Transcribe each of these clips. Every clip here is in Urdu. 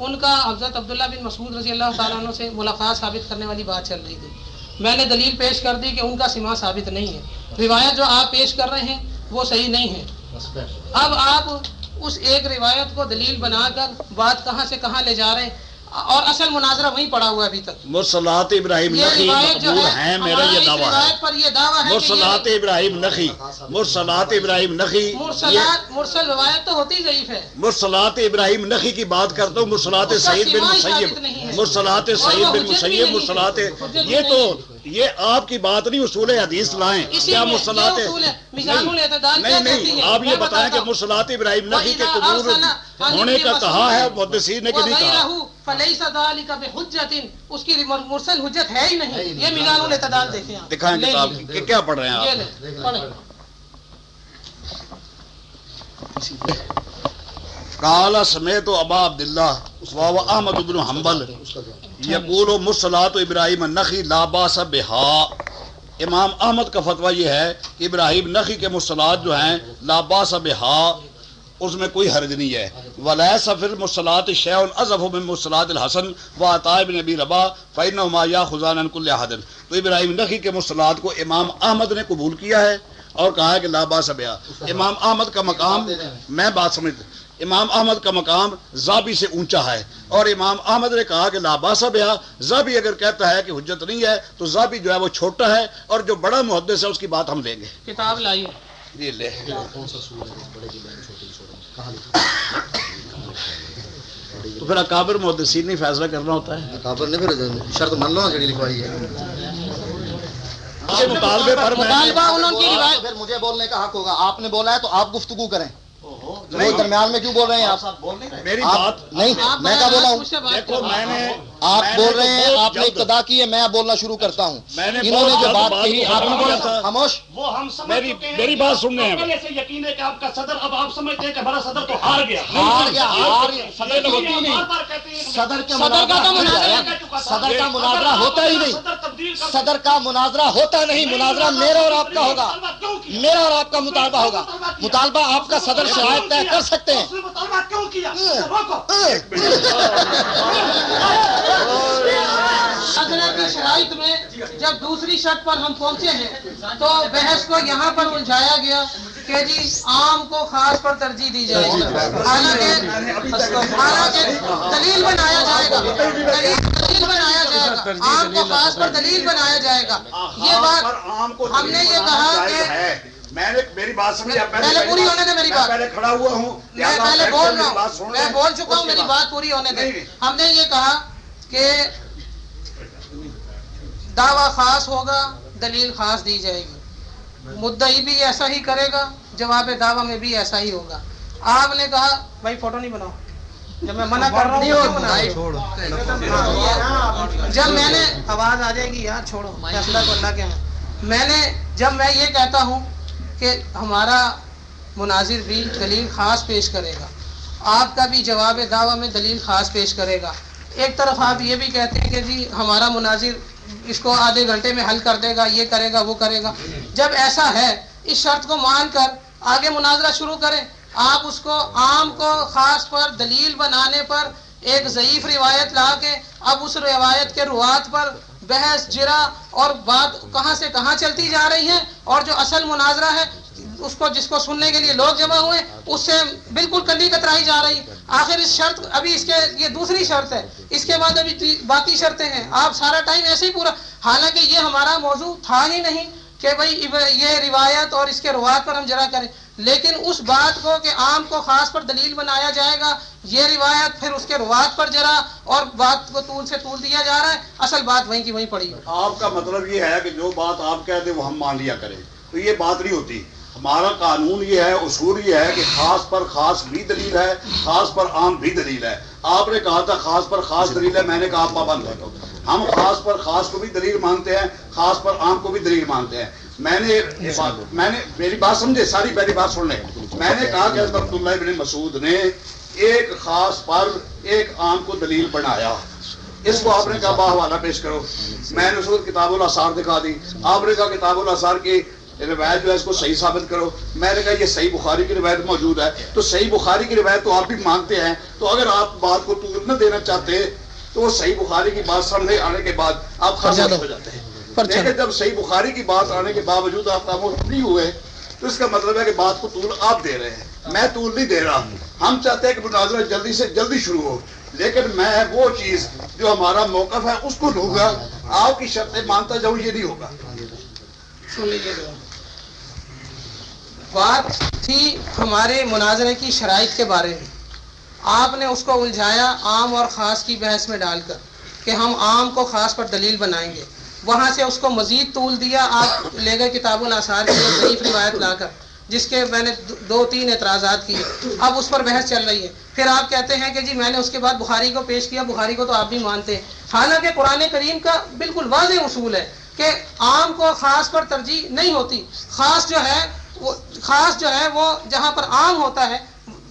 ان کا حضرت عبداللہ بن مسعود رضی اللہ تعالیٰ عنہ سے ملاقات ثابت کرنے والی بات چل رہی تھی۔ میں نے دلیل پیش کر دی کہ ان کا سما ثابت نہیں ہے۔ روایت جو آپ پیش کر رہے ہیں وہ صحیح نہیں ہے۔ اب آپ اس ایک روایت کو دلیل بنا کر بات کہاں سے کہاں لے جا رہے ہیں؟ اور اصل مناظرہ وہیں پڑا ہوا ابھی تک۔ مرسلات ابراہیم جو مقبول ہیں میرا یہ دعویٰ ہے۔ مرسلات ابراہیم نخی مرسلات ابراہیم مرسلات مرسل روایت تو ہوتی ضعیف ہے۔ مرسلات ابراہیم نخی کی بات کرتا ہوں مرسلات سعید بن مسیب۔ مرسلات سعید بن مسیب۔ مرسلات یہ تو یہ آپ کی بات نہیں اصول حدیث لائیں۔ کیا مرسلات یہ اصول ہے میزان الاعتدال نہیں نہیں آپ یہ بتائیں کہ۔ مرسلات ابراہیم نخی کے قبول ہونے کا کہا ہے محدثین نے کہ نہیں کہا۔ اس کی مرسل حجت ہے ہی نہیں۔ یہ آپ دکھائیں کتاب کہ کیا پڑھ رہے ہیں آپ؟ قال سمیت ابا عبداللہ واو احمد بن حنبل یقول ابراہیم النخی لا باس بہا۔ امام احمد کا فتویٰ یہ ہے کہ ابراہیم نخی کے مرسلات جو ہیں لا باس بہا۔ اس میں کوئی حرج نہیں ہے۔ ولا سفر مرسلات شیع الازف من مرسلات الحسن و عطا بن ابی ربا فینہما یا خزان کل احد تو ابراہیم نخی کے مرسلات کو امام احمد نے قبول کیا ہے اور کہا ہے کہ لا باس بہا۔ امام احمد کا مقام میں بات سمجھ امام احمد کا مقام زابی سے اونچا ہے۔ اور امام احمد نے کہا کہ لاباسا بیا زابی اگر کہتا ہے کہ حجت نہیں ہے تو زابی جو ہے وہ چھوٹا ہے اور جو بڑا محدث ہے اس کی بات ہم لیں گے۔ کتاب لائیے تو پھر اکابر محدثین نہیں فیصلہ کرنا ہوتا ہے۔ کابر نے پھر شرط من لو جڑی لکھوائی ہے۔ مطالبے پر پھر مجھے بولنے کا حق ہوگا۔ آپ نے بولا ہے تو آپ گفتگو کریں۔ درمیان میں کیوں بول رہے ہیں آپ؟ میری بات نہیں میں کیا بولا ہوں؟ دیکھو۔ میں نے آپ بول رہے ہیں آپ نے ابتدا کی ہے میں بولنا شروع کرتا ہوں۔ انہوں نے جو بات کہی آپ نے بولا۔ خاموش؟ وہ ہم سمجھ میری- بات سن رہے ہیں۔ پہلے سے یقین ہے کہ آپ کا صدر اب آپ سمجھتے ہیں کہ بڑا صدر تو ہار گیا۔ ہار گیا ہار صدر ہوتی نہیں صدر کا صدر کا تو مناظرہ صدر کا مناظرہ ہوتا ہی نہیں۔ صدر کا مناظرہ ہوتا نہیں مناظرہ میرا اور آپ کا ہوگا۔ میرا اور آپ کا مطالبہ ہوگا۔ مطالبہ آپ کا صدر شاید طے کر سکتے ہیں۔ کی شرائط میں جب دوسری شرط پر ہم پہنچے ہیں تو بحث کو یہاں پر الجھایا گیا کہ جی عام کو خاص پر ترجیح دی جائے گی۔ حالانکہ دلیل بنایا جائے گا۔ دلیل بنایا جائے گا۔ عام کو خاص پر دلیل بنایا جائے گا۔ یہ بات ہم نے یہ کہا کہ میں نے میری بات سمجھ پہلے پوری ہونے دے میری بات۔ پہلے کھڑا ہوا ہوں۔ میں پہلے بول رہا ہوں۔ میں بول چکا ہوں میری بات پوری ہونے دیں۔ ہم نے یہ کہا کہ دعویٰ خاص ہوگا دلیل خاص دی جائے گی۔ مدعی بھی ایسا ہی کرے گا جواب دعویٰ میں بھی ایسا ہی ہوگا۔ آپ نے کہا بھائی فوٹو نہیں بناؤ۔ جب میں منع کر رہا ہوں؟ جب میں نے آواز آ جائے گی یار چھوڑو۔ فیصلہ کو اللہ کے میں نے جب میں یہ کہتا ہوں کہ ہمارا مناظر بھی دلیل خاص پیش کرے گا۔ آپ کا بھی جواب دعویٰ میں دلیل خاص پیش کرے گا۔ ایک طرف آپ یہ بھی کہتے ہیں کہ جی ہمارا مناظر اس کو آدھے گھنٹے میں حل کر دے گا، یہ کرے گا، وہ کرے گا۔ جب ایسا ہے، اس شرط کو مان کر آگے مناظرہ شروع کریں۔ آپ اس کو عام کو خاص پر دلیل بنانے پر ایک ضعیف روایت لا کے، اب اس روایت کے روات پر بحث، جرا اور بات کہاں سے کہاں چلتی جا رہی ہے اور جو اصل مناظرہ ہے، اس کو، جس کو سننے کے لیے لوگ جمع ہوئے، اس سے بالکل کلی کترائی جا رہی۔ آخر اس شرط، ابھی اس کے، یہ دوسری شرط ہے۔ اس کے بعد ابھی باقی شرطیں ہیں۔ آپ سارا ٹائم ایسے ہی پورا، حالانکہ یہ ہمارا موضوع تھا ہی نہیں کہ بھائی یہ روایت اور اس کے روایت پر ہم جرا کریں۔ لیکن اس بات کو کہ عام کو خاص پر دلیل بنایا جائے گا، یہ روایت پھر اس کے روایت پر جرا اور بات کو طول سے طول دیا جا رہا ہے۔ اصل بات وہیں کی وہیں پڑی ہے۔ آپ کا مطلب یہ ہے کہ جو بات آپ کہتے ہیں وہ ہم مان لیا کریں۔ تو یہ بات نہیں ہوتی۔ ہمارا قانون یہ ہے، اصول یہ ہے کہ خاص پر خاص بھی دلیل ہے، خاص پر عام بھی دلیل ہے۔ آپ نے کہا تھا خاص پر خاص دلیل ہے، میں نے کہا آپ پابند ہے ہم خاص پر خاص کو بھی دلیل مانتے ہیں، خاص پر عام کو بھی دلیل مانتے ہیں۔ میں نے میں نے میری بات سمجھے ساری پہلی بات سن لیں میں نے کہا کہ حضرت عبداللہ ابن مسعود نے ایک خاص پر ایک عام کو دلیل بنایا۔ اس کو آپ نے کہا با حوالہ پیش کرو۔ میں نے اس کو کتاب الاثار دکھا دی۔ آپ نے کہا کتاب الاثار کی روایت جو ہے اس کو صحیح ثابت کرو۔ میں نے کہا یہ صحیح بخاری کی روایت موجود ہے۔ تو صحیح بخاری کی روایت تو آپ بھی مانگتے ہیں۔ تو اگر آپ بات کو طول نہ دینا چاہتے تو وہ صحیح بخاری کی بات سامنے آنے کے بعد آپ خاموش ہو جاتے ہیں۔ لیکن جب صحیح بخاری کی بات آنے کے باوجود آپ خاموش نہیں ہوئے تو اس کا مطلب ہے کہ بات کو طول آپ دے رہے ہیں۔ میں طول نہیں دے رہا۔ ہم چاہتے ہیں کہ مناظرہ جلدی سے جلدی شروع ہو لیکن میں وہ چیز جو ہمارا موقف ہے اس کو لوں گا۔ آپ کی شرطیں مانتا جاؤں یہ نہیں ہوگا۔ بات تھی ہمارے مناظرے کی شرائط کے بارے میں۔ آپ نے اس کو الجھایا عام اور خاص کی بحث میں ڈال کر کہ ہم عام کو خاص پر دلیل بنائیں گے۔ وہاں سے اس کو مزید طول دیا، آپ لے گئے کتاب الاسار کی ضعیف روایت لا کر، جس کے میں نے دو تین اعتراضات کیے۔ اب اس پر بحث چل رہی ہے۔ پھر آپ کہتے ہیں کہ جی میں نے اس کے بعد بخاری کو پیش کیا، بخاری کو تو آپ بھی مانتے ہیں۔ حالانکہ قرآن کریم کا بالکل واضح اصول ہے کہ عام کو خاص پر ترجیح نہیں ہوتی۔ خاص جو ہے وہ خاص جو ہے وہ جہاں پر عام ہوتا ہے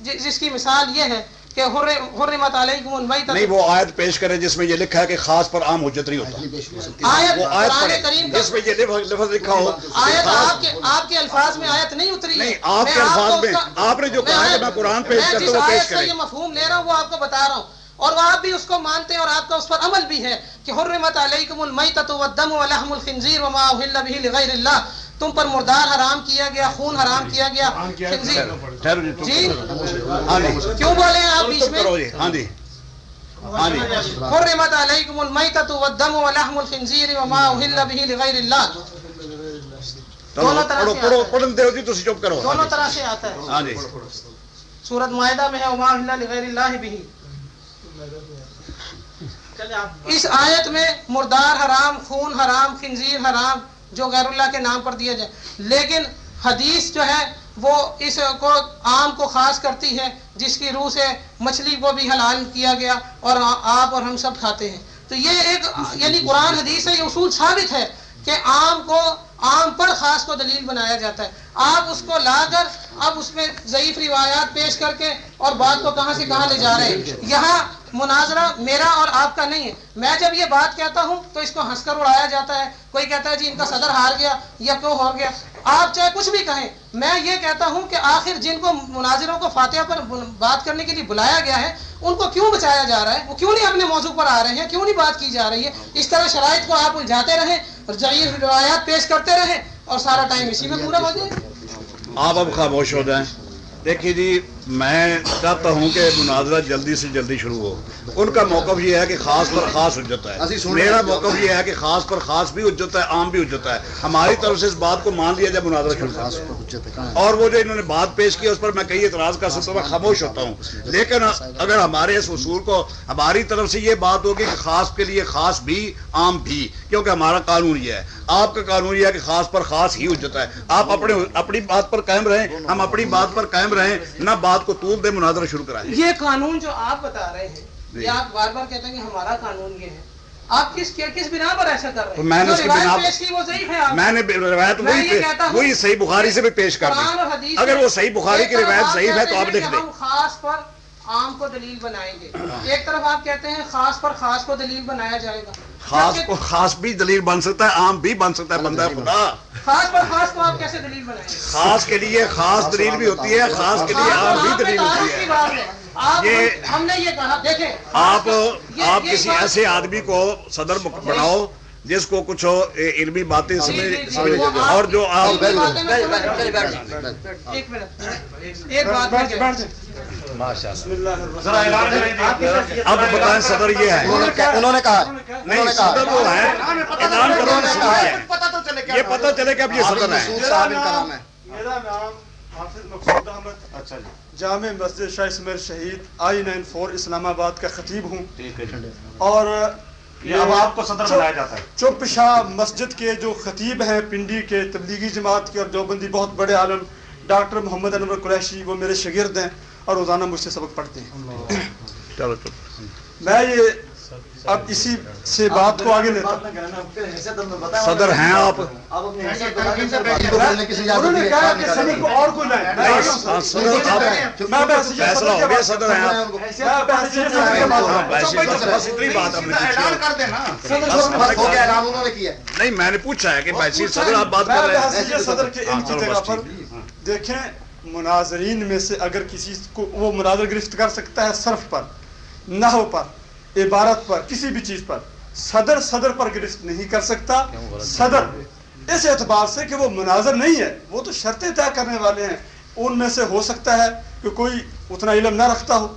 جس کی مثال یہ ہے کہ حر- حرمت علیکم المیتۃ. نہیں وہ آیت پیش کرے جس میں یہ لکھا ہے کہ خاص پر عام حجت نہیں ہوتا۔ آیت قرآن کریم جس میں یہ لفظ لکھا ہو۔ آیت آپ کے آپ کے الفاظ میں آیت نہیں اتری۔ ہے نہیں، آپ کے الفاظ میں- آپ نے جو کہا ہے کہ میں قرآن پیش کرتا ہوں وہ پیش آیت سے کریں۔ یہ مفہوم لے رہا ہوں وہ آپ کو بتا رہا ہوں۔ اور وہ آپ بھی اس کو مانتے ہیں اور آپ کا اس پر عمل بھی ہے کہ حرمت علیکم المیتۃ والدم ولحم الخنزیر وما اہل به لغیر اللہ۔ تم پر مردار حرام کیا گیا خون حرام کیا گیا۔ جی،۔ ہاں کیوں بولے آپ بیچ میں؟ جی۔ ہاں جی۔ ہاں جی۔ حرمت علیکم المیتۃ والدم ولحم الخنزیر وما اہل به لغیر اللہ۔ دونوں طرح پڑھو سے۔ پڑھن دیو جی تسی چپ کرو۔ دونوں طرح سے آتا ہے۔ ہاں جی۔ سورت معاہدہ میں ہے وما اہل لغیر اللہ بھی اس آیت میں مردار حرام خون حرام خنزیر حرام جو غیر اللہ کے نام پر دیا جائے لیکن حدیث جو ہے، وہ اس کو عام کو خاص کرتی ہے، جس کی روح سے مچھلی کو بھی حلال کیا گیا اور آپ اور ہم سب کھاتے ہیں۔ تو یہ ایک یعنی قرآن، حدیث سے یہ اصول ثابت ہے کہ عام کو، عام پر خاص کو دلیل بنایا جاتا ہے۔ آپ اس کو لا کر اب اس میں ضعیف روایات پیش کر کے اور بات کو کہاں سے کہاں لے جا رہے ہیں۔ یہاں مناظرہ میرا اور آپ کا نہیں ہے۔ میں جب یہ بات کہتا ہوں تو اس کو ہنس کر اڑایا جاتا ہے۔ کوئی کہتا ہے جی ان کا صدر ہار گیا یا کیوں ہو گیا۔ آپ چاہے کچھ بھی کہیں، میں یہ کہتا ہوں کہ آخر جن کو مناظروں کو فاتحہ پر بات کرنے کے لیے بلایا گیا ہے، ان کو کیوں بچایا جا رہا ہے؟ وہ کیوں نہیں اپنے موضوع پر آ رہے ہیں؟ کیوں نہیں بات کی جا رہی ہے؟ اس طرح شرائط کو آپ الجھاتے رہیں اور ضعیف روایات پیش کرتے رہیں اور سارا ٹائم اسی میں پورا ہو جائے۔ آپ اب خاموش ہو جائیں۔ دیکھیے جی میں چاہتا ہوں کہ مناظرہ جلدی سے جلدی شروع ہو۔ ان کا موقف یہ ہے کہ خاص پر خاص حجت ہے۔ میرا موقف یہ ہے کہ خاص پر خاص بھی حجت ہے عام بھی حجت ہے۔ ہماری طرف سے اس بات کو مان لیا جب مناظرہ شروع ہیں اور وہ جو انہوں نے بات پیش کی اس پر میں کئی اعتراض کر سکتا ہوں میں خاموش ہوتا ہوں۔ لیکن اگر ہمارے اس اصول کو ہماری طرف سے یہ بات ہوگی کہ خاص کے لیے خاص بھی عام بھی کیونکہ ہمارا قانون یہ ہے۔ آپ کا قانون یہ ہے کہ خاص پر خاص ہی حجت ہے۔ آپ اپنے اپنی بات پر قائم رہیں۔ ہم اپنی بات پر قائم رہیں نہ بات کو طول دے مناظرہ شروع کرائیں یہ قانون جو آپ بتا رہے ہیں یہ آپ بار بار کہتے ہیں کہ ہمارا قانون یہ ہے۔ آپ کس کس بنا پر ایسا کر رہے ہیں؟ میں نے جو اس کی روایت بنا میں نے وہی وہی صحیح بخاری سے بھی پیش کر دی۔ اگر وہ صحیح بخاری کی روایت ضعیف ہے تو آپ لکھ دیں ہم خاص پر عام کو دلیل بنائیں گے۔ ایک طرف آپ کہتے ہیں خاص پر خاص کو دلیل بنایا جائے گا۔ خاص کو خاص بھی دلیل بن سکتا ہے عام بھی بن سکتا ہے بندہ خدا۔ خاص پر خاص کو آپ کیسے دلیل بنائیں گے؟ خاص کے لیے خاص دلیل بھی ہوتی ہے خاص کے لیے عام بھی دلیل ہوتی ہے۔ یہ- ہم نے یہ کہا دیکھیں آپ آپ کسی ایسے آدمی کو صدر بناؤ جس کو کچھ علمی باتیں جی، جی، جی، اور جو آپ۔ ایک منٹ ایک بات اب بتائیں صدر یہ ہے۔ انہوں نے کہا نے کہا نہیں نے کہا صدر وہ ہے۔ اعلان کرو نا صدر ہے۔ یہ پتہ چلے کہ اب یہ صدر ہے۔ میرا نام حافظ مقصود احمد اچھا جی۔ جامع مسجد شاہ اسمیر شہید آئی نائن فور اسلام آباد کا خطیب ہوں۔ ٹھیک ہے۔ اور یہ اب آپ کو صدر بنایا جاتا ہے۔ چپ شاہ مسجد کے جو خطیب ہیں پنڈی کے تبلیغی جماعت کے اور دیوبندی بہت بڑے عالم ڈاکٹر محمد انور قریشی وہ میرے شاگرد ہیں۔ اور روزانہ مجھ سے سبق پڑھتے ہیں۔ میں یہ اب اسی سے بات کو آگے لیتا صدر ہیں آپ۔ انہوں نے کہا کہ کو اور کوئی فیصلہ ہو گیا صدر ہیں آپ۔ بس اتنی بات ہم نے نہیں میں نے پوچھا ہے کہ بحثیت صدر آپ بات کر رہے ہیں۔ صدر کے ہاں، ان کی جگہ پر دیکھیں۔ مناظرین میں سے اگر کسی کو وہ مناظر گرفت کر سکتا ہے صرف پر نحو پر عبارت پر کسی بھی چیز پر صدر صدر پر گرفت نہیں کر سکتا صدر اس اعتبار سے کہ وہ مناظر نہیں ہے وہ تو شرطیں طے کرنے والے ہیں ان میں سے ہو سکتا ہے کہ کوئی اتنا علم نہ رکھتا ہو۔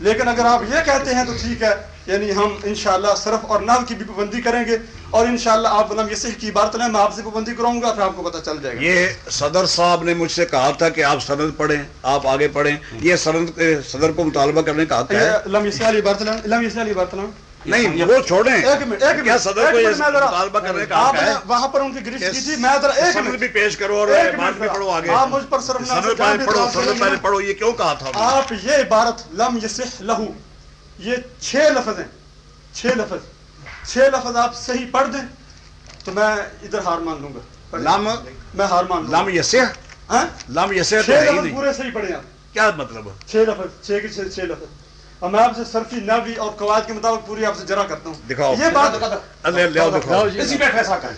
لیکن اگر آپ یہ کہتے ہیں تو ٹھیک ہے یعنی ہم انشاءاللہ صرف اور نحو کی بھی پابندی کریں گے۔ اور انشاءاللہ آپ علم یسح کی عبارت لیں میں آپ سے پابندی کراؤں گا پھر آپ کو پتہ چل جائے گا۔ یہ صدر صاحب نے مجھ سے کہا تھا کہ آپ سند پڑھیں آپ آگے پڑھیں۔ یہ سند صدر کو مطالبہ کرنے کا حق ہے۔ لم یسع علی عبارت لیں لم یسع علی عبارت لیں نہیں وہ چھوڑیں۔ ایک منٹ ایک منٹ صدر کو یہ مطالبہ کرنے کا حق ہے؟ وہاں پر ان کی گرفت کہ کی تھی میں ذرا ایک منٹ بھی پیش کرو اور منٹ میں پڑھو آگے۔ آپ مجھ پر صرف نہ پڑھو سند پہلے پڑھو یہ کیوں کہا تھا؟ آپ یہ عبارت لم یسح لہو یہ چھ لفظ ہیں چھ لفظ۔ چھ لفظ آپ صحیح پڑھ دیں تو میں ادھر ہار مان لوں گا۔ لم میں ہار مان لوں لم یسح ہاں؟ یسح چھ ہے ہی لفظ پورے صحیح پڑھیں آپ۔ کیا مطلب؟ چھ لفظ چھ کے چھ چھ لفظ۔ اور میں آپ سے صرفی نوی اور قواعد کے مطابق پوری آپ سے جرا کرتا ہوں۔ دکھاؤ۔ یہ بات لے لے دکھاؤ اسی پہ فیصلہ کریں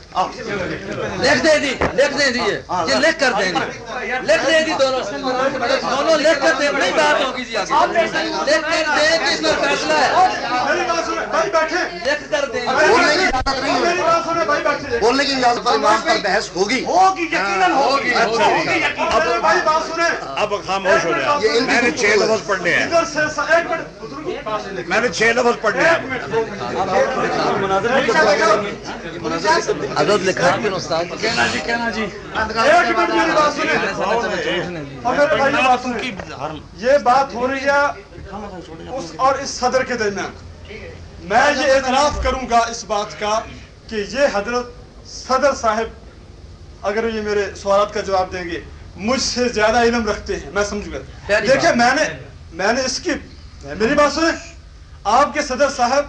لکھ دیں جی لکھ دیں جی یہ لکھ کر دیں جی لکھ دیں جی دونوں دونوں لکھ کر دیں نہیں بات ہوگی جی آگے لکھ کر دیں کہ اس پر فیصلہ ہے میری بات سنیں بھائی بیٹھے لکھ کر دیں میری بات سنیں بھائی بیٹھے بولنے کی اجازت پر امام پر بحث ہوگی ہوگی یقیناً ہوگی ہوگی یقیناً اب بھائی بات سنیں اب خاموش ہو جائے میں نے چھ لفظ پڑھنے ہیں میں نے چھ لفظ پڑھنے ایک ہیں۔ منٹ عدد لکھا کے استاد ایک منٹ میری بات سنیں۔ یہ بات سنیں۔ یہ بات ہو رہی ہے اس اور اس صدر کے درمیان۔ میں یہ اعتراف کروں گا اس بات کا کہ یہ حضرت صدر صاحب اگر یہ میرے سوالات کا جواب دیں گے مجھ سے زیادہ علم رکھتے ہیں۔ میں سمجھ گیا۔ دیکھیں۔ میں نے میں نے اس کی میری بات سنیں؟ آپ کے صدر صاحب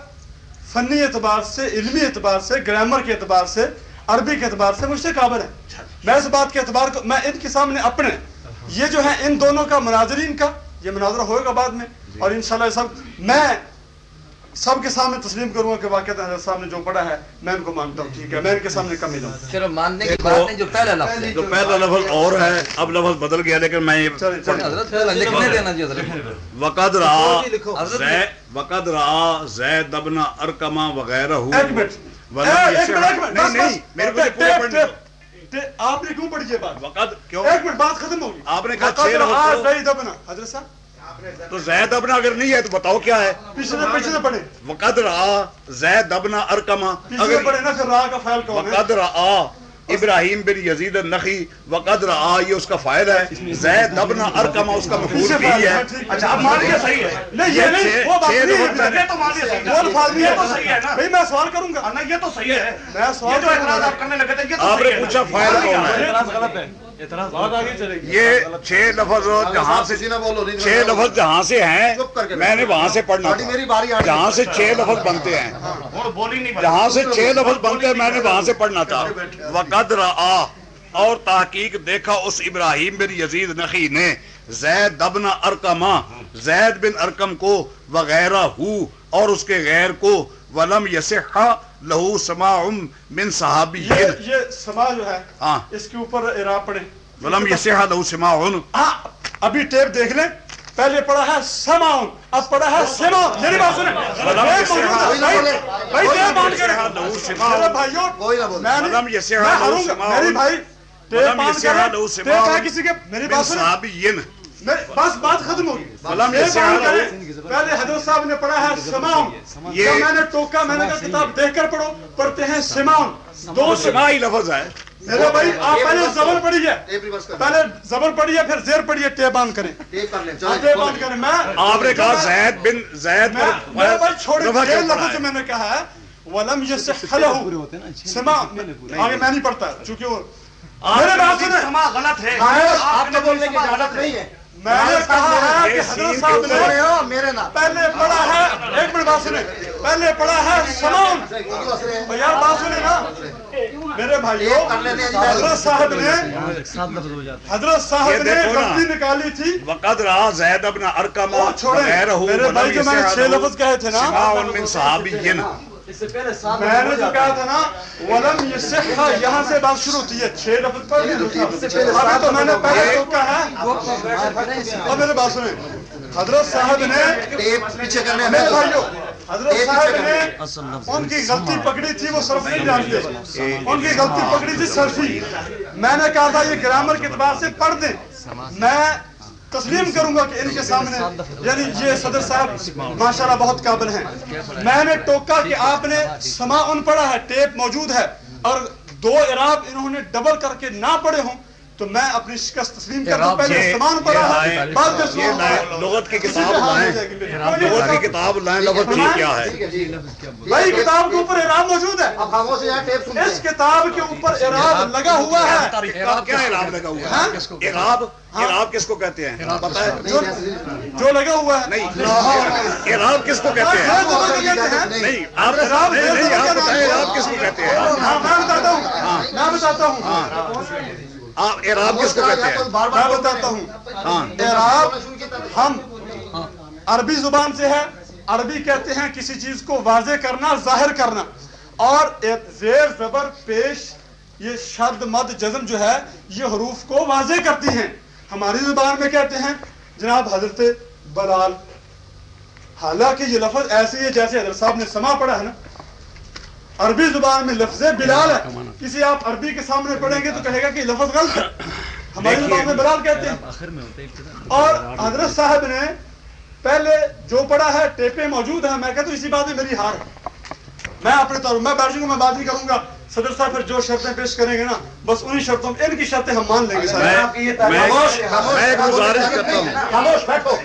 فنی اعتبار سے علمی اعتبار سے گرامر کے اعتبار سے عربی کے اعتبار سے مجھ سے قابل ہے میں اس بات کے اعتبار کو میں ان کے سامنے اپنے یہ جو ہے ان دونوں کا مناظرین کا یہ مناظرہ ہوئے گا بعد میں اور انشاءاللہ سب میں سب کے سامنے تسلیم کروں گا کہ واقعہ حضرت صاحب نے جو پڑھا ہے میں ان کو مانتا ہوں ٹھیک ہے؟ میں ان کے سامنے کم ہی لوں چلو ماننے کی بات نہیں جو پہلا لفظ ہے۔ جو پہلا لفظ اور ہے اب لفظ بدل گیا لیکن میں یہ چلیں چلیں حضرت لکھنے دینا جی حضرت وقد حضرت زید وقد رہا زید ابن ارکما وغیرہ۔ اے، ایک منٹ ایک منٹ نہیں نہیں میرے کو پورا ٹیپ، آپ نے کیوں پڑھی یہ بات؟ وقد کیوں؟ ایک منٹ بات ختم ہوگی آپ نے کہا وقت چھ لفظ۔ رہا حضرت صاحب۔ تو زید ابن اگر نہیں ہے تو بتاؤ کیا ہے؟ پیچھے پیچھے سے پڑھے۔ وقد رہا زید ابن ارکما اگر پڑھے نا پھر راہ کا فعل کون ہے؟ وقد رہا ابراہیم بن یزید النخی۔ وقد رہا یہ اس کا فائل ہے۔ زید ابن ارکما اس کا مفعول بھی ہے۔ ہے۔ اچھا اب مان لیا صحیح ہے۔ نہیں یہ نہیں وہ بات نہیں ہے۔ تو مان لیا صحیح وہ الفاظ یہ ہے تو صحیح ہے نا۔ بھائی میں سوال کروں گا۔ نہیں یہ تو صحیح ہے۔ میں سوال یہ جو اعتراض گا۔ آپ کرنے لگے تھے یہ تو آپ صحیح نے ہے پوچھا فائل کون ہے۔ یہ چھ لفظ جہاں سے چھ لفظ جہاں سے ہیں میں نے وہاں سے پڑھنا تھا۔ میری باری آ جہاں سے چھ لفظ بنتے ہیں۔ اور بولی نہیں بنی۔ جہاں سے چھ لفظ بنتے ہیں میں نے وہاں سے پڑھنا تھا۔ وقد رآ اور تحقیق دیکھا اس ابراہیم بن یزید نخی نے۔ زید ابن ارکما زید بن ارکم کو وغیرہ ہو اور اس کے غیر کو ولم یسحا لہو سماع من صحابی یہ یہ سما جو ہے ہاں. اس کے اوپر اعراب پڑھیں۔ ولم یسحا لہو سماع ہاں ابھی ٹیپ دیکھ لیں۔ پہلے پڑھا ہے سماؤن اب پڑھا ہے سماؤن میری بات سنیں۔ بھائی میرے بھائیوں میں ہاروں گا۔ میری بھائی ٹیپ لہو ٹیپ سماع ہے کسی کے؟ میری بات سنیں۔ بس بات ختم ہوگی پہلے حضرت صاحب نے پڑھا ہے سماؤن۔ یہ- میں نے ٹوکا میں نے کہا کتاب دیکھ کر پڑھو پڑھتے ہیں سماؤن۔ دو تو سماعی لفظ ہے۔ میرے بھائی آپ پہلے زبر پڑھیے۔ پہلے زبر پڑھیے پھر زیر پڑھیے ٹیپ آن کریں۔ ٹیپ آن کریں میں آپ نے کہا زید بن زید میں میں بھائی چھوڑ لفظ یہ لفظ میں نے کہا ہے ولم یصح له سما آگے میں نہیں پڑھتا چونکہ وہ میرے بات آپ سنیں۔ سما غلط ہے۔ آپ نے بولنے کی اجازت نہیں ہے۔ میں نے کہا ہے کہ حضرت صاحب نے میرے نام پہلے پڑھا ہے ایک منٹ بات سنیں۔ پہلے پڑھا ہے اور یار بات سنیں نا۔ میرے بھائیوں حضرت صاحب نے حضرت صاحب نے۔ غلطی نکالی تھی۔ وقد رہا زید ابن ارکم میرے بھائی جو میں نے چھ لفظ کہے تھے نا۔ سماؤن من صحابیین۔ میں نے جو کہا تھا نا ولم یہاں سے بات شروع ہوتی ہے چھ لفظ لیے ابھی تو میں نے پہلے تو کہا ہے اب میرے بات سنیں۔ حضرت صاحب نے پیچھے کرنے حضرت صاحب نے ان کی غلطی پکڑی تھی وہ صرف نہیں جانتے۔ ان کی غلطی پکڑی تھی صرفی میں نے کہا تھا یہ گرامر کے اعتبار سے پڑھ دیں۔ میں تسلیم کروں گا کہ ان کے سامنے یعنی یہ صدر صاحب ماشاءاللہ بہت قابل ہیں۔ میں نے ٹوکا کہ آپ نے سما ان پڑھا ہے، ٹیپ موجود ہے اور دو عراب انہوں نے ڈبل کر کے نہ پڑھے ہوں۔ تو میں اپنی شکست تسلیم کرتا ہوں پہلے سمان پڑھا ہے بعد میں لائیں لغت کی کتاب لائیں لغت کی کتاب لائیں لغت کی کیا ہے؟ بھائی کتاب کے اوپر اعراب موجود ہے۔ اس کتاب کے اوپر اعراب لگا ہوا ہے۔ اعراب کیا اعراب لگا ہوا ہے؟ اعراب اعراب کس کو کہتے ہیں؟ پتہ ہے؟ جو لگا ہوا ہے۔ نہیں اعراب کس کو کہتے ہیں؟ ہاں، نہیں آپ بتائیں اعراب کس کو کہتے ہیں؟ ہاں میں بتاتا ہوں۔ میں بتاتا ہوں۔ آپ اعراب کس کو کہتے ہیں؟ میں بار بتاتا ہوں ہاں۔ اعراب ہم عربی زبان سے ہے عربی کہتے ہیں کسی چیز کو واضح کرنا ظاہر کرنا۔ اور زیر زبر پیش یہ شد مد جزم جو ہے یہ حروف کو واضح کرتی ہیں۔ ہماری زبان میں کہتے ہیں جناب حضرت بلال۔ حالانکہ یہ لفظ ایسے ہی ہے جیسے حضرت صاحب نے سما پڑھا ہے نا۔ عربی زبان میں لفظ بلال ہے۔ کسی آپ عربی کے سامنے پڑھیں گے تو کہے گا کہ لفظ غلط ہے۔ ہماری زبان میں بلال کہتے ہیں۔ اور حضرت صاحب نے پہلے جو پڑھا ہے ٹیپیں موجود ہیں۔ میں کہتا ہوں اسی بات میں میری ہار ہے۔ میں اپنے طور میں بیٹھ جاؤں گا میں بات نہیں کروں گا۔ صدر صاحب پھر جو شرطیں پیش کریں گے نا بس انہی شرطوں ان کی شرطیں ہم مان لیں گے میں سارے میں ایک گزارش کرتا ہوں۔ خاموش بیٹھو۔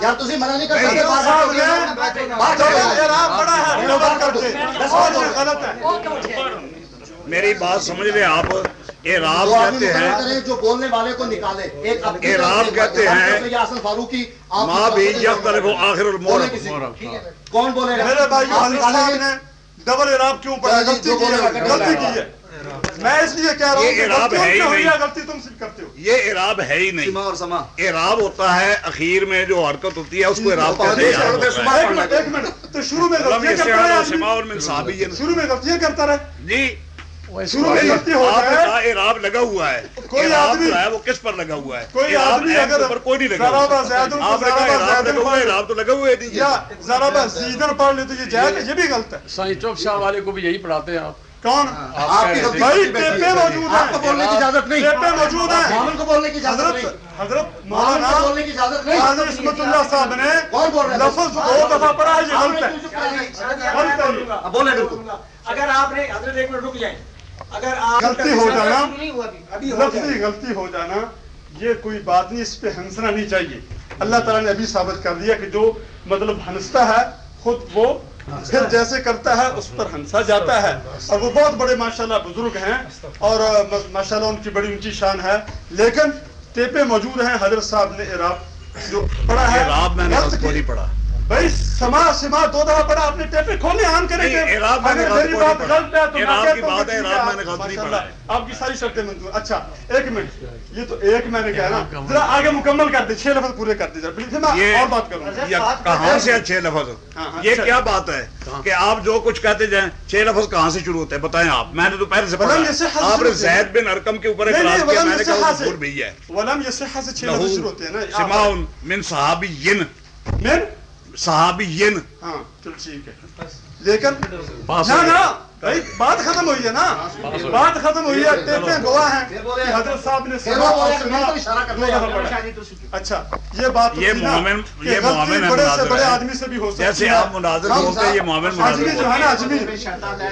یار تسی منع نہیں کر سکتے صاحب جو اعراب پڑھا ہے غلط ہے۔ میری بات سمجھ لیں آپ۔ اعراب کہتے ہیں جو بولنے والے کو نکالے۔ ایک اعراب کہتے ہیں فاروقی آپ ماں بھی طرف آخر بولے المور کسی کو۔ کون بولے گا؟ میرے بھائی آپ حضرت صاحب نے ڈبل اعراب کیوں پڑھا جی، غلطی جو کی ہے غلطی کی ہے۔ میں اس لیے کہہ رہا ہوں یہ کہ اعراب غلطی ہے ہی نہیں۔ ہے غلطی تم کرتے ہو۔ یہ اعراب ہے ہی نہیں۔ اور سما۔ اعراب ہوتا ہے اخیر میں جو حرکت ہوتی ہے اس کو اعراب کہتے ہیں۔ ایک منٹ ایک منٹ تو شروع میں لم غلطیاں کرتا صحابین شروع میں غلطیاں کرتا رہے۔ جی۔ اعراب لگا ہوا ہے۔ کوئی آدمی- ہے وہ کس پر لگا ہوا ہے؟ کوئی آدمی اگر کوئی نہیں لگا آپ نے کہا ذرا اعراب زیادہ لگا ہوا ہے اعراب تو لگا ہوا ہے یا ذرا بس زیدن پڑھ لے تو یہ جائز یہ بھی غلط ہے۔ سائیں چوک شاہ والے کو بھی یہی پڑھاتے ہیں آپ۔ کون؟ آپ کی غلطی بھائی بیٹھی ہے۔ ٹیپیں موجود آپ کو ہیں بولنے کی اجازت نہیں۔ ٹیپیں موجود ہیں۔ معامل کو بولنے کی اجازت حضرت نہیں۔ حضرت معامل مولانا کو بولنے کی اجازت نہیں۔ حضرت اسمت اللہ صاحب نے کون بول رہا ہے لفظ دو دفعہ پڑھا ہے یہ غلط ہے۔ غلط ہے۔ یہ۔ اب بولے بالکل۔ اگر آپ نے حضرت ایک منٹ رک جائیں۔ اگر غلطی ہو جانا نہیں ہوا ابھی ابھی ہو جائے۔ لفظی غلطی ہو جانا یہ کوئی بات نہیں اس پہ ہنسنا نہیں چاہیے۔ اللہ تعالیٰ نے ابھی ثابت کر دیا کہ جو مطلب ہنستا ہے خود وہ پھر جیسے کرتا ہے اس پر ہنسا جاتا ہے۔ اور وہ بہت بڑے ماشاءاللہ بزرگ ہیں اور ماشاءاللہ ان کی بڑی اونچی شان ہے۔ لیکن ٹیپے موجود ہیں حضرت صاحب نے عراق جو پڑھا ہے پڑھا۔ بھائی سما سما دو دفعہ پڑھا آپ نے ٹیپے کھولے آن کریں نہیں، اعراب میں نے اگر غلط میری بات۔ غلط ہے تو میں کہتا ہوں بات کہ آپ- میں نے غلط نہیں ماشاءاللہ، پڑھا آپ کی ساری شرطیں منظور اچھا ایک منٹ۔ یہ تو ایک میں نے کہا نا ذرا آگے مکمل کر دے چھ لفظ پورے کر دے ذرا پلیز میں اور بات کروں یہ کہاں سے اچھے لفظ؟ ہاں، ہاں، یہ اچھا۔ کیا بات ہے کہ آپ جو کچھ کہتے جائیں چھ لفظ کہاں سے شروع ہوتے ہیں؟ بتائیں آپ۔ میں نے تو پہلے سے پڑھا آپ نے۔ زید بن ارکم کے اوپر اعتراض کیا میں نے کہا بھول بھئی ہے۔ ولم یصح سے چھ لفظ شروع ہوتے ہیں نا من صحابین من؟ ہاں چل ٹھیک ہے۔ لیکن نہ نہ بھائی بات ختم ہوئی ہے نا۔ بات ختم ہوئی ہے ٹیپیں گواہ ہیں۔ کہ حضرت صاحب نے وہ اور بولے پڑھا اچھا یہ بات یہ مومن یہ مومن ہے بڑے سے مناظر بڑے آدمی سے بھی ہو سکتی جیسے ہے۔ آپ مناظر بولتے ہیں یہ مومن مناظر جو ہے نا اجمی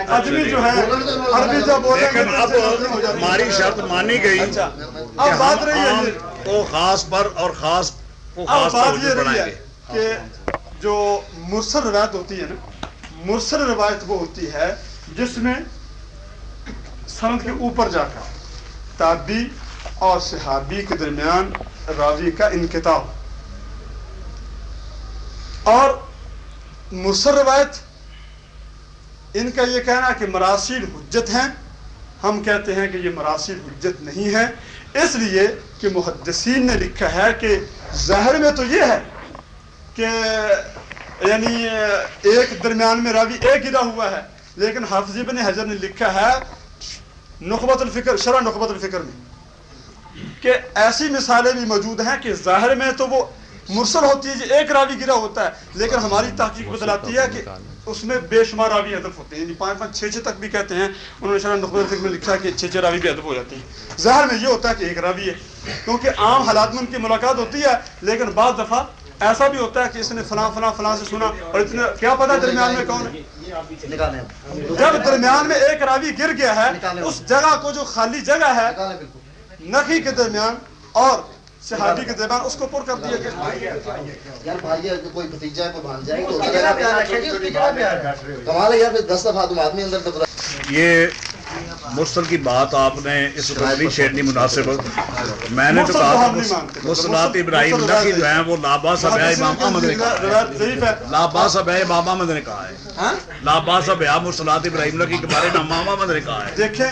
اجمی جو ہے عربی جب بولیں گے اب۔ ہماری شرط مانی گئی اب بات رہی ہے کو خاص پر اور خاص کو اب خاص بات پر یہ رہی بڑھائیں ہے گے۔ کہ جو مرسل روایت ہوتی ہے نا، مرسل روایت وہ ہوتی ہے جس میں سند کے اوپر جا کر تابی اور صحابی کے درمیان راوی کا انقطاع اور مرسل روایت، ان کا یہ کہنا کہ مراسل حجت ہیں۔ ہم کہتے ہیں کہ یہ مراسل حجت نہیں ہے۔ اس لیے کہ محدثین نے لکھا ہے کہ ظاہر میں تو یہ ہے کہ یعنی ایک درمیان میں راوی ایک گرا ہوا ہے لیکن حافظ ابن حجر نے لکھا ہے نقبت الفکر شرح نقبت الفکر میں کہ ایسی مثالیں بھی موجود ہیں کہ ظاہر میں تو وہ مرسل ہوتی ہے ایک راوی گرا ہوتا ہے لیکن ہماری تحقیق بتلاتی ہے کہ اس میں بے شمار راوی ادب ہوتے ہیں یعنی پانچ پانچ چھ چھ تک بھی کہتے ہیں انہوں نے شرح نقبت الفکر میں لکھا کہ چھ چھ راوی بھی ادب ہو جاتی ہیں۔ ظاہر میں یہ ہوتا ہے کہ ایک راوی ہے کیونکہ عام حالات میں ان کی ملاقات ہوتی ہے لیکن بعض دفعہ ایسا بھی ہوتا ہے کہ اس نے فلاں فلاں فلاں سے سنا اور اتنا کیا پتا درمیان میں کون ہے؟ جب درمیان میں ایک راوی گر گیا ہے اس جگہ کو جو خالی جگہ ہے نقی کے درمیان اور صحابی کے درمیان اس کو پر کر دیا گیا۔ یار بھائی کوئی بھتیجا ہے کوئی بھانجا ہے۔ کمال ہے یار دس دفعہ تم آدمی اندر یہ مرسل کی بات آپ نے اس قدری شیرنی مناسب میں نے تو کہا مرسلات ابراہیم نقی جو ہیں وہ لابا سبیا امام احمد نے کہا ہے۔ لابا سبیا امام احمد نے کہا ہے۔ ہاں؟ لابا سبیا مرسلات ابراہیم نقی کے بارے میں امام احمد نے کہا ہے۔ دیکھیں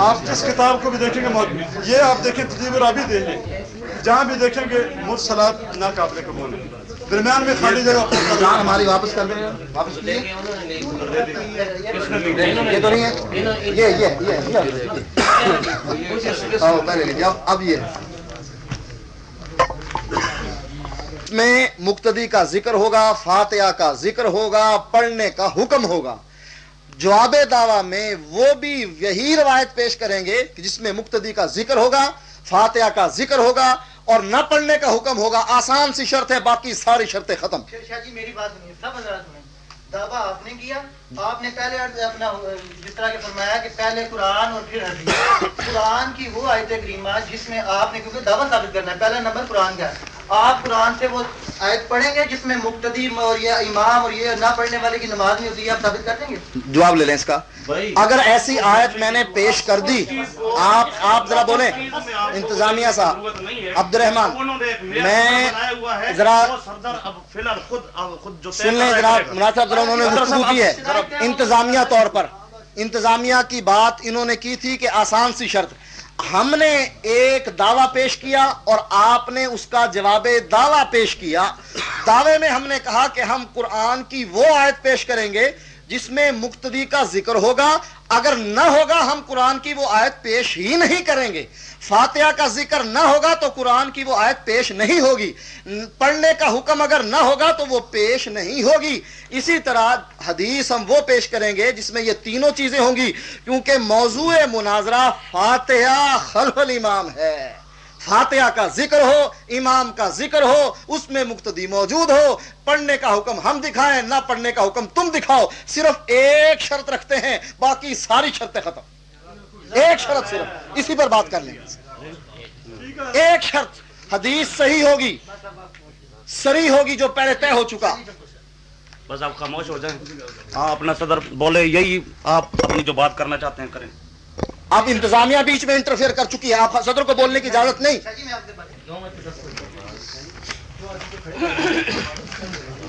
آپ جس کتاب کو بھی دیکھیں گے یہ آپ دیکھیں تجیب رابی دیکھیں جہاں بھی دیکھیں گے مرسلات ناقابل قبول ہے درمیان میں خالی جگہ جان ہماری واپس کر دیں۔ واپس یہ تو نہیں ہے۔ یہ یہ یہ ہاں، پہلے لیجیے۔ اب یہ۔ میں مقتدی کا ذکر ہوگا، فاتحہ کا ذکر ہوگا، پڑھنے کا حکم ہوگا۔ جواب دعویٰ میں وہ بھی یہی روایت پیش کریں گے جس میں مقتدی کا ذکر ہوگا، فاتحہ کا ذکر ہوگا۔ اور نہ پڑھنے کا حکم ہوگا، آسان سی شرط ہے، باقی ساری شرطیں ختم۔ شاہ جی میری بات نہیں سب حضرات میں دعویٰ آپ نے کیا، آپ نے پہلے اپنا، جس طرح کے فرمایا کہ پہلے قرآن اور پھر حدیث۔ قرآن کی وہ آیت کریمہ جس میں آپ نے، کیونکہ دعویٰ ثابت کرنا ہے، پہلا نمبر قرآن کا ہے۔ آپ قرآن سے وہ آیت پڑھیں گے جس میں مقتدی اور یہ امام اور یہ نہ پڑھنے والے کی نماز نہیں ہوتی آپ ثابت کر دیں گے؟ جواب لے لیں اس کا۔ اگر ایسی آیت میں نے پیش کر دی آپ آپ ذرا بولیں۔ انتظامیہ صاحب عبد الرحمان میں ذرا سن لیں ذرا مناسب ذرا انہوں نے گفتگو کی ہے۔ انتظامیہ طور پر انتظامیہ کی بات انہوں نے کی تھی کہ آسان سی شرط۔ ہم نے ایک دعویٰ پیش کیا اور آپ نے اس کا جواب دعویٰ پیش کیا۔ دعوے میں ہم نے کہا کہ ہم قرآن کی وہ آیت پیش کریں گے جس میں مقتدی کا ذکر ہوگا۔ اگر نہ ہوگا، ہم قرآن کی وہ آیت پیش ہی نہیں کریں گے۔ فاتحہ کا ذکر نہ ہوگا تو قرآن کی وہ آیت پیش نہیں ہوگی۔ پڑھنے کا حکم اگر نہ ہوگا تو وہ پیش نہیں ہوگی۔ اسی طرح حدیث ہم وہ پیش کریں گے جس میں یہ تینوں چیزیں ہوں گی۔ کیونکہ موضوع مناظرہ فاتحہ خلف الامام ہے۔ فاتحہ کا ذکر ہو، امام کا ذکر ہو، اس میں مقتدی موجود ہو۔ پڑھنے کا حکم ہم دکھائیں، نہ پڑھنے کا حکم تم دکھاؤ۔ صرف ایک شرط رکھتے ہیں، باقی ساری شرطیں ختم۔ ایک شرط صرف اسی پر بات کر لیں۔ ایک شرط حدیث صحیح ہوگی سری ہوگی جو پہلے طے ہو چکا۔ بس آپ خاموش ہو جائیں۔ ہاں اپنا صدر بولے یہی آپ اپنی جو بات کرنا چاہتے ہیں کریں۔ آپ انتظامیہ بیچ میں انٹرفیئر کر چکی ہے آپ صدر کو بولنے کی اجازت نہیں۔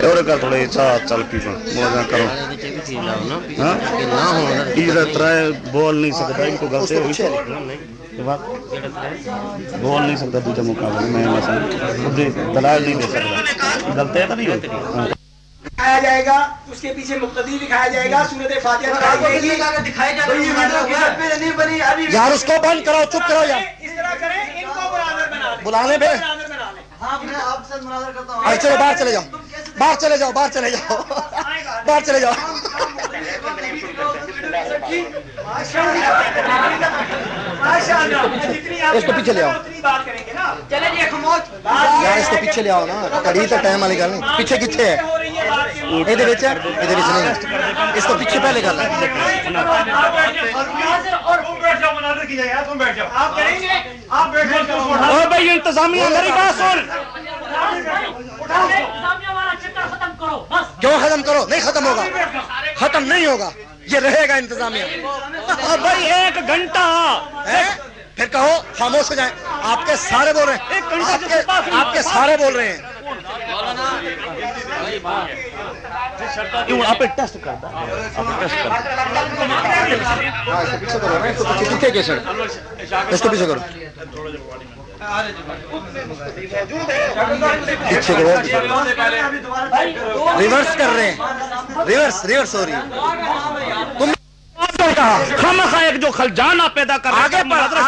تھوڑا چاہ چل پی بول نہیں سکتا ان کو غلطی ہوئی۔ بول نہیں سکتا دوسرے مقابلے میں مثلا نہیں دے سکتا ہے تو نہیں ہوتی جائے گا اس کے پیچھے مقتدی دکھایا جائے گا سورت فاتحہ یار اس کو بند کراؤ چپ کراؤ یار اس طرح کریں ان کو برادر بنا لیں بلانے پہ چلو باہر چلے جاؤ باہر چلے جاؤ باہر چلے جاؤ باہر چلے جاؤ اس کو پیچھے لے آؤ۔ یار اس کو پیچھے لے آؤ نا کڑی تو ٹائم والی گل نہیں۔ پیچھے کتنے ہے؟ یہ نہیں اس کو پیچھے پہلے گل اور بھائی انتظامیہ میری بات سن۔ کیوں ختم کرو؟ نہیں ختم ہوگا۔ ختم نہیں ہوگا۔ یہ رہے گا انتظامیہ۔ بھائی ایک گھنٹہ۔ ہے؟ پھر کہو خاموش ہو جائیں۔ آپ کے سارے بول رہے ہیں۔ آپ کے آپ کے سارے بول رہے ہیں۔ آپ ٹیسٹ کرتا کتنے کے سر اس کو پیچھے کرو۔ پیچھے کرو۔ ریورس کر رہے ہیں۔ ریورس ریورس ہو رہی ہے۔ ہم ایک جو خلجانہ پیدا کر آگے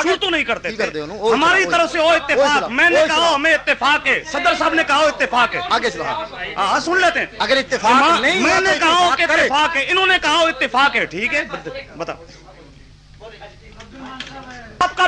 شروع تو نہیں کرتے ہو ہماری طرف سے وہ اتفاق میں نے کہا ہمیں اتفاق ہے۔ صدر صاحب نے کہا اتفاق ہے۔ آگے ہاں ہاں، سن لیتے ہیں۔ اگر اتفاق امام- نہیں میں نے کہا کہ۔ اتفاق ہے انہوں نے کہا اتفاق ہے ٹھیک ہے؟ بتا۔ آپ کا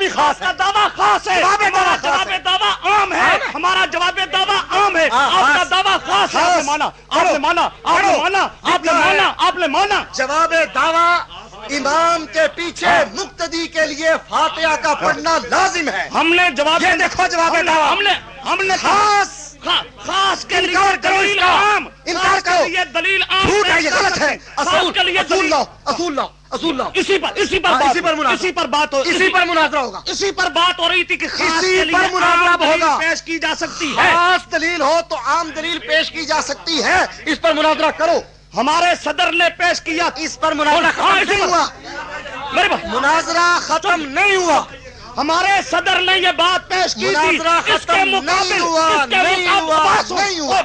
بھی خاص ہے۔ دعویٰ خاص ہے جواب دعویٰ ہمارا۔ جواب دعویٰ عام ہے ہمارا جواب دعویٰ عام ہے ہاں، آپ کا۔ دعویٰ خاص ہے آپ نے۔ مانا آپ نے۔ مانا آپ نے۔ مانا آپ نے۔ مانا آپ نے مانا جواب دعوی امام کے پیچھے مقتدی کے لیے فاتحہ کا پڑھنا لازم ہے ہم نے جواب یہ دیکھو جواب ہم نے- دعویٰ۔ ہم نے ہم نے خاص خا- خاص کے لیے دلیل۔ عام انکار کرو۔ لیے دلیل عام جھوٹ ہے یہ غلط ہے اصول دلیل لاؤ اصول لاؤ اصول اسی پر اسی پر بات اسی پر مناظرہ۔ اسی پر بات ہو اسی پر مناظرہ ہوگا۔ اسی پر بات ہو رہی تھی کہ خاص پر مناظرہ ہوگا۔ پیش کی جا سکتی ہے۔ خاص دلیل ہو تو عام دلیل پیش کی جا سکتی ہے۔ اس پر مناظرہ کرو۔ ہمارے صدر نے پیش کیا۔ اس پر مناظرہ ختم نہیں ہوا۔ مناظرہ ختم نہیں ہوا۔ ہمارے صدر نے یہ بات پیش کی تھی۔ اس کے مقابل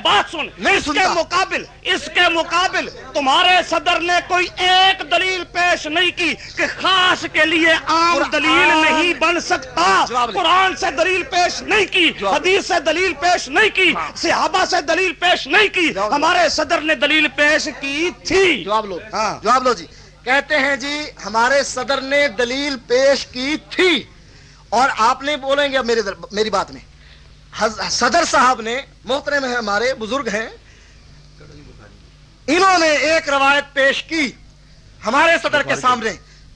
بات سن، اس کے۔ مقابل اس کے مقابل تمہارے صدر نے کوئی ایک دلیل پیش نہیں کی کہ خاص کے لیے عام دلیل نہیں بن سکتا۔ قرآن سے دلیل پیش نہیں کی۔ حدیث سے دلیل پیش نہیں کی صحابہ سے دلیل پیش نہیں کی۔ ہمارے صدر نے دلیل پیش کی تھی۔ جواب لو۔ ہاں۔ جواب لو جی۔ کہتے ہیں جی ہمارے صدر نے دلیل پیش کی تھی۔ اور آپ نے بولیں گے اب میری در- میری بات میں۔ صدر صاحب نے محترم ہیں ہمارے بزرگ ہیں انہوں نے ایک روایت پیش کی ہمارے صدر کے سامنے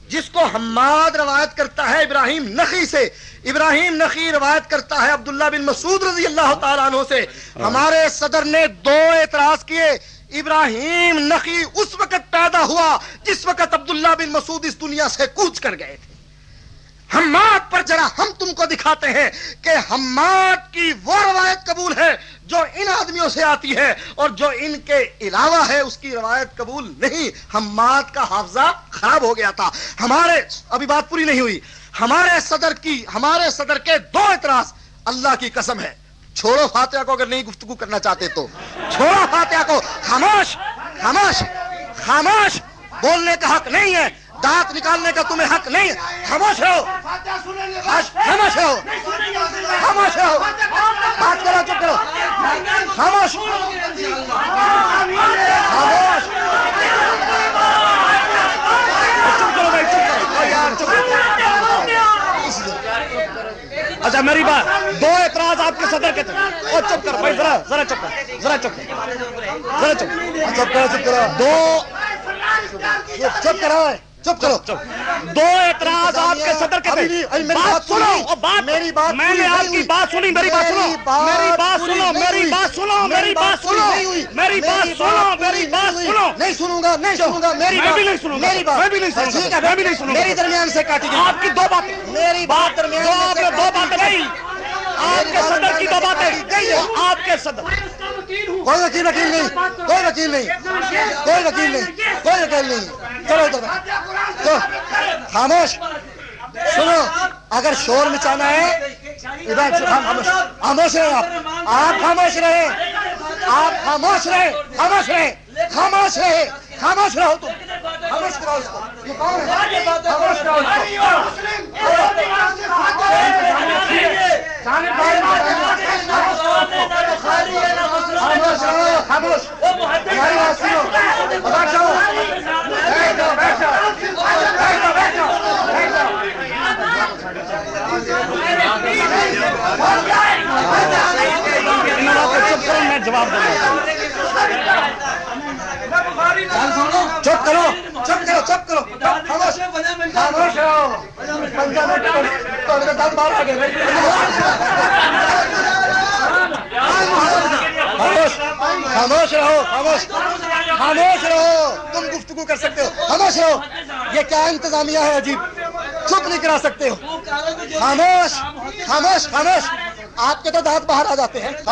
جس کو حماد روایت کرتا ہے ابراہیم نخی سے۔ ابراہیم نخی روایت کرتا ہے عبداللہ بن مسعود رضی اللہ تعالیٰ عنہ سے۔ ہمارے صدر نے دو اعتراض کیے۔ ابراہیم نخی اس وقت پیدا ہوا جس وقت عبداللہ بن مسعود اس دنیا سے کوچ کر گئے تھے۔ حماد پر ذرا ہم تم کو دکھاتے ہیں کہ حماد کی وہ روایت قبول ہے جو ان آدمیوں سے آتی ہے اور جو ان کے علاوہ ہے اس کی روایت قبول نہیں۔ حماد کا حافظہ خراب ہو گیا تھا۔ ہمارے، ابھی بات پوری نہیں ہوئی۔ ہمارے صدر کی، ہمارے صدر کے دو اعتراض۔ اللہ کی قسم ہے۔ چھوڑو فاتحہ کو اگر نہیں گفتگو کرنا چاہتے تو۔ چھوڑو فاتحہ کو۔ خاموش خاموش خاموش۔ بولنے کا حق نہیں ہے۔ دانت نکالنے کا تمہیں حق نہیں. خاموش رہو خاموش خاموش رہو خاموش رہو بات کرو، چپ کرو. خاموش. خاموش. چپ کرو بھائی، چپ کرو. یار، چپ کرو. اچھا میری بات. دو اعتراض آپ کے صدر کے تھے. او چپ کر، بھائی، ذرا ذرا چپ کر، ذرا چپ کر، ذرا چپ چپ کرو چپ کرو. دو. چپ کرو۔ چپ کرو. دو اعتراض آپ کے صدر کے بات بات سنو. بات میری بات میں نے آپ کی۔ بات سنی میری بات سنو. میری بات بات سنو میری۔ بات سنو میری بات سنو۔ میری بات سنو میری بات۔ سنو. نہیں سنوں گا نہیں سنوں گا میری بات نہیں سنوں میری بات. میں بھی نہیں سنوں گا. میں بھی نہیں سنوں گا. میری درمیان سے کاٹی آپ کی دو باتیں. میری بات درمیان سے دو باتیں۔ نہیں آپ کے صدر کی تو بات ہے آپ کے صدر۔ کوئی وکیل وکیل نہیں۔ کوئی وکیل نہیں۔ کوئی وکیل نہیں۔ کوئی وکیل نہیں۔ چلو ادھر۔ خاموش۔ سنو اگر شور مچانا ہے ادھر خاموش۔ رہے آپ۔ آپ خاموش رہے۔ آپ خاموش رہے۔ خاموش رہے۔ خاموش رہے۔ خاموش رہو تم۔ خاموش کرو اس خاموش رہو اس میں جواب دوں چپ کرو چپ کرو چپ کرو خاموش رہو، خاموش خاموش رہو۔ تم گفتگو کر سکتے ہو۔ خاموش رہو۔ یہ کیا انتظامیہ ہے عجیب۔ چپ نہیں کرا سکتے ہو۔ خاموش خاموش خاموش۔ آپ کے تو دانت باہر آ جاتے ہیں۔